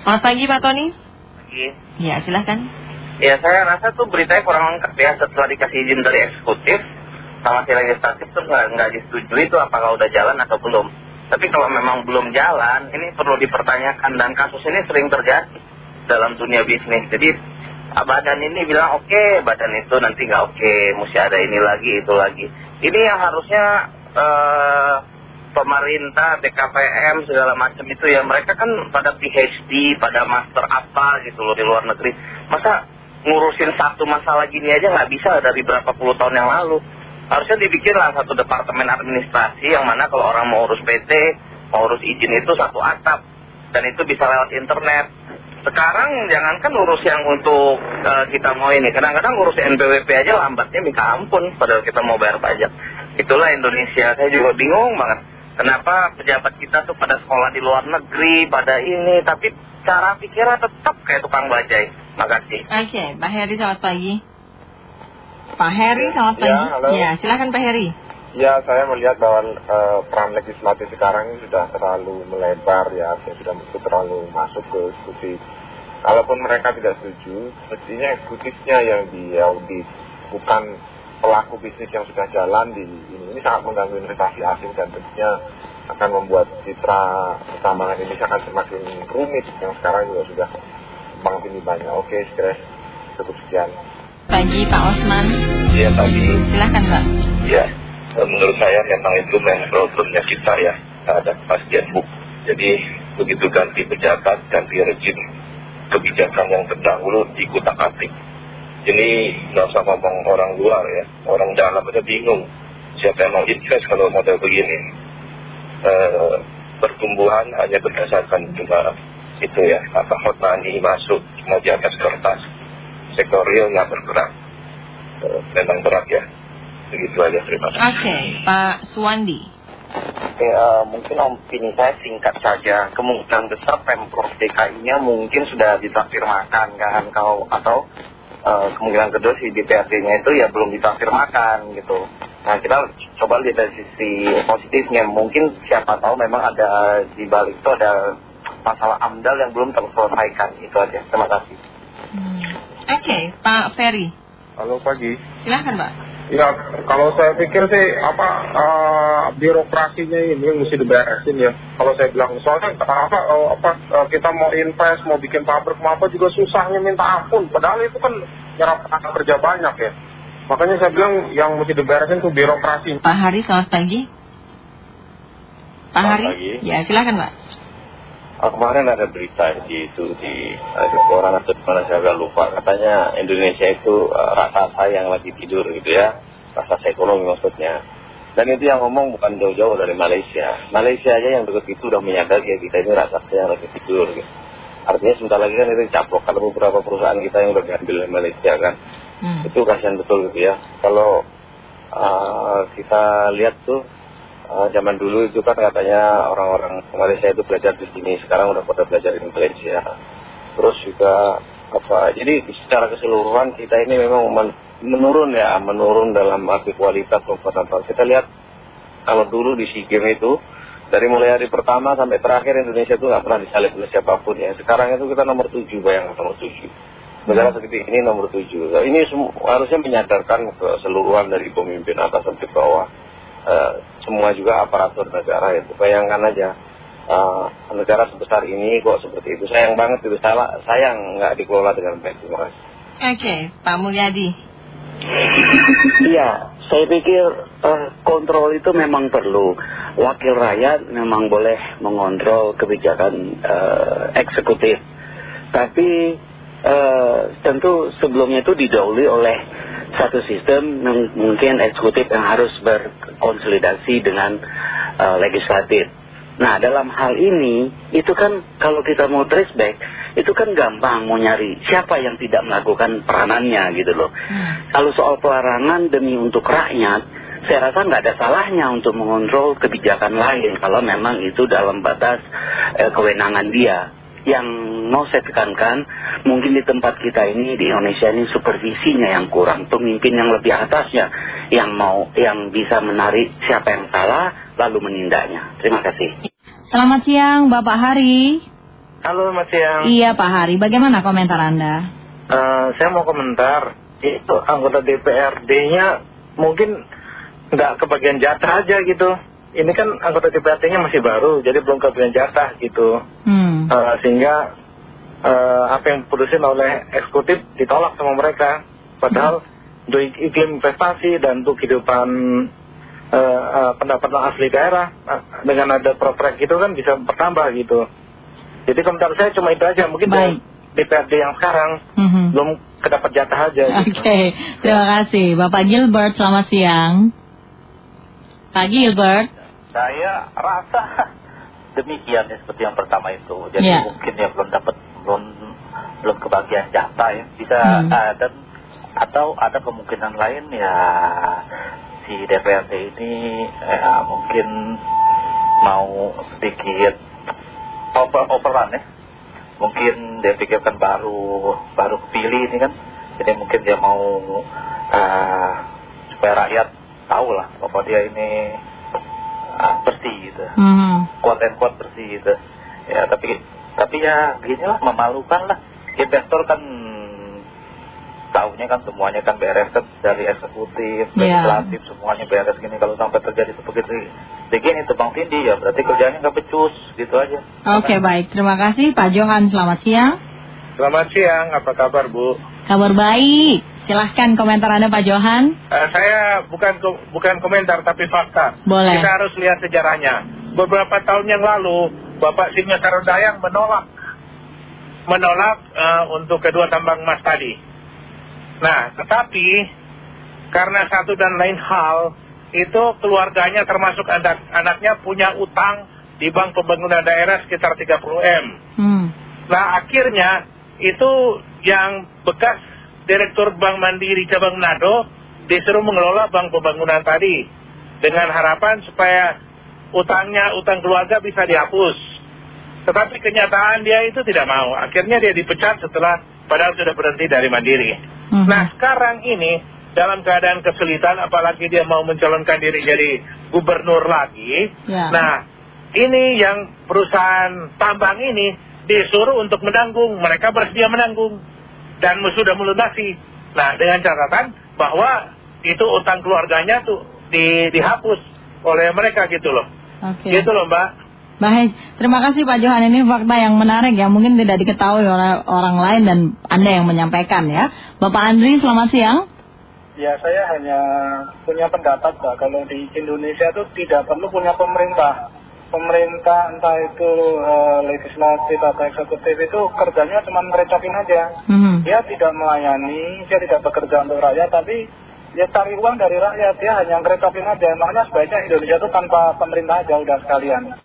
Selamat pagi Pak Tony. Pagi. Ya silahkan. Ya saya rasa tuh beritanya kurang lengkap ya setelah dikasih izin dari eksekutif sama si legislatif tuh nggak nggak disetujui itu apakah udah jalan atau belum. Tapi kalau memang belum jalan, ini perlu dipertanyakan dan kasus ini sering terjadi dalam dunia bisnis. Jadi badan ini bilang oke, badan itu nanti nggak oke, mesti ada ini lagi itu lagi. Ini yang harusnya eh, pemerintah, BKPM segala macam itu ya mereka kan pada PhD, pada master apa gitu loh di luar negeri. Masa ngurusin satu masalah gini aja nggak bisa dari berapa puluh tahun yang lalu. Harusnya dibikinlah satu departemen administrasi yang mana kalau orang mau urus PT, mau urus izin itu satu atap. Dan itu bisa lewat internet. Sekarang jangankan urus yang untuk eh, kita mau ini. Kadang-kadang urus NPWP aja lambatnya minta ampun padahal kita mau bayar pajak. Itulah Indonesia. Saya juga bingung banget. Kenapa pejabat kita tuh pada sekolah di luar negeri, pada ini. Tapi cara pikirnya tetap kayak tukang bajai. Makasih. Oke, Pak Heri selamat pagi. Pak Heri selamat Ya, pagi. halo. Ya silakan Pak Heri. Ya, saya melihat bahwa eh, peran legislatif sekarang ini sudah terlalu melebar ya, sudah terlalu masuk ke eksekutif. Kalaupun mereka tidak setuju, mestinya eksekutifnya yang diaudit, bukan pelaku bisnis yang sudah jalan di ini. Ini sangat mengganggu investasi asing dan tentunya akan membuat citra pertambangan Indonesia akan semakin rumit yang sekarang juga sudah bang ini banyak. Oke, stres cukup sekian. Pagi Pak Osman. Ya tadi, Silakan Pak. ya menurut saya memang itu memang problemnya kita ya, ada kepastian hukum. Jadi begitu ganti pejabat, ganti rejim, kebijakan yang terdahulu dikutak atik. Ini nggak usah ngomong orang luar ya, orang dalam aja bingung. Siapa yang mau invest kalau model begini? Eh, pertumbuhan hanya berdasarkan cuma itu ya, apa hot money masuk cuma di atas kertas. Sektor real nggak bergerak. Eh, memang berat ya. Begitu aja, terima kasih. Oke, Pak Suwandi. Oke, eh, mungkin opini saya singkat saja. Kemungkinan besar Pemprov DKI-nya mungkin sudah ditafirmakan kan kalau atau eh, kemungkinan kedua si DPRD-nya itu ya belum ditafirmakan gitu. Nah kita coba lihat dari sisi positifnya. Mungkin siapa tahu memang ada di balik itu ada masalah AMDAL yang belum terselesaikan. Itu aja. Terima kasih. Hmm. Oke, Pak Ferry. Halo pagi. Silakan Pak. Ya, kalau saya pikir sih apa eh, birokrasinya ini yang mesti diberesin ya. Kalau saya bilang soalnya apa eh, apa eh, kita mau invest, mau bikin pabrik mau apa juga susahnya minta ampun. Padahal itu kan nyerap tenaga kerja banyak ya. Makanya saya bilang yang mesti diberesin tuh birokrasi. Pak Hari selamat pagi. Pak Selamat Hari. pagi. Ya silakan Pak. Kemarin ada berita di itu di koran atau di mana saya agak lupa. Katanya Indonesia itu uh, raksasa yang lagi tidur gitu ya. Raksasa ekonomi maksudnya. Dan itu yang ngomong bukan jauh-jauh dari Malaysia. Malaysia aja yang dekat itu udah menyadari ya kita ini raksasa yang lagi tidur gitu. Artinya sebentar lagi kan itu caplok. Kalau beberapa perusahaan kita yang udah diambil oleh Malaysia kan Hmm. itu kasihan betul gitu ya. Kalau uh, kita lihat tuh uh, zaman dulu itu kan katanya orang-orang Malaysia itu belajar di sini. Sekarang udah pada belajar di Malaysia. Terus juga apa? Jadi secara keseluruhan kita ini memang men- menurun ya. Menurun dalam arti kualitas apa kita lihat kalau dulu di SEA Games itu dari mulai hari pertama sampai terakhir Indonesia itu nggak pernah disalib oleh siapa pun ya. Sekarang itu kita nomor tujuh bayangkan nomor tujuh. Negara seperti ini nomor tujuh. Ini harusnya menyadarkan keseluruhan dari pemimpin atas sampai bawah Eh, semua juga aparatur negara itu bayangkan aja eh, negara sebesar ini kok seperti itu sayang banget itu salah sayang nggak dikelola dengan baik terima kasih Oke, Pak Mulyadi. Iya, saya pikir eh, kontrol itu memang perlu. Wakil rakyat memang boleh mengontrol kebijakan eh, eksekutif. Tapi eh, tentu sebelumnya itu didahului oleh satu sistem mungkin eksekutif yang harus berkonsolidasi dengan eh, legislatif. Nah dalam hal ini itu kan kalau kita mau trace back itu kan gampang mau nyari siapa yang tidak melakukan peranannya gitu loh. Hmm. Kalau soal pelarangan demi untuk rakyat, saya rasa nggak ada salahnya untuk mengontrol kebijakan lain kalau memang itu dalam batas eh, kewenangan dia. Yang mau saya tekankan, mungkin di tempat kita ini di Indonesia ini supervisinya yang kurang, pemimpin yang lebih atasnya yang mau yang bisa menarik siapa yang salah lalu menindaknya. Terima kasih. Selamat siang Bapak Hari. Halo Mas Siang. Iya Pak Hari, bagaimana komentar Anda? Eh, saya mau komentar. Itu anggota DPRD-nya mungkin nggak kebagian jatah aja gitu. Ini kan anggota DPRD-nya masih baru, jadi belum kebagian jatah gitu. Hmm. Eh, sehingga eh, apa yang diputusin oleh eksekutif ditolak sama mereka. Padahal untuk iklim investasi dan untuk kehidupan eh, eh, pendapatan asli daerah dengan ada proprek gitu kan bisa bertambah gitu. Jadi komentar saya cuma itu aja. Mungkin Baik. DPRD yang sekarang Mhm. belum kedapat jatah aja. Oke, gitu. terima kasih. Bapak Gilbert, selamat siang. Pak Gilbert, Saya rasa demikian ya seperti yang pertama itu. Jadi Ya. mungkin ya belum dapat belum belum kebagian jatah ya. Bisa Hmm. dan atau ada kemungkinan lain ya si DPRD ini eh, mungkin mau sedikit over overrun ya. Mungkin dia pikirkan baru baru kepilih ini kan. Jadi mungkin dia mau eh, supaya rakyat tahu lah bahwa dia ini ah, bersih gitu Mhm. kuat and kuat bersih gitu ya tapi tapi ya gini lah memalukan lah investor kan tahunya kan semuanya kan beres kan dari eksekutif Iya. legislatif semuanya beres gini kalau sampai terjadi seperti begini tebang tindih ya berarti kerjanya nggak becus gitu aja Oke baik, terima kasih Pak Johan, selamat siang. Selamat siang, apa kabar Bu? Kabar baik, silahkan komentar Anda Pak Johan. Eh, saya bukan bukan komentar tapi fakta. Boleh. Kita harus lihat sejarahnya. Beberapa tahun yang lalu, Bapak Singa Sarudayang menolak menolak eh, untuk kedua tambang emas tadi. Nah, tetapi karena satu dan lain hal, itu keluarganya termasuk anak anaknya punya utang di Bank Pembangunan Daerah sekitar 30 M. Hmm. Nah akhirnya itu yang bekas Direktur Bank Mandiri Cabang Manado disuruh mengelola Bank Pembangunan tadi dengan harapan supaya utangnya, utang keluarga bisa dihapus. Tetapi kenyataan dia itu tidak mau. Akhirnya dia dipecat setelah padahal sudah berhenti dari Mandiri. Mhm. Nah sekarang ini dalam keadaan kesulitan apalagi dia mau mencalonkan diri jadi gubernur lagi. Ya. Nah ini yang perusahaan tambang ini disuruh untuk menanggung. Mereka bersedia menanggung dan sudah melunasi. Nah dengan catatan bahwa itu utang keluarganya tuh di, dihapus oleh mereka gitu loh. Gitu loh mbak. Baik, terima kasih Pak Johan. Ini fakta yang menarik ya, mungkin tidak diketahui oleh orang lain dan Anda yang menyampaikan ya. Bapak Andri, selamat siang. Ya saya hanya punya pendapat Pak, kalau di Indonesia itu tidak perlu punya pemerintah. Pemerintah entah itu eh, legislatif atau eksekutif itu kerjanya cuma merecokin aja. Mhm. Dia tidak melayani, dia tidak bekerja untuk rakyat, tapi dia cari uang dari rakyat, dia hanya ngerecokin aja. Makanya sebaiknya Indonesia itu tanpa pemerintah aja udah sekalian.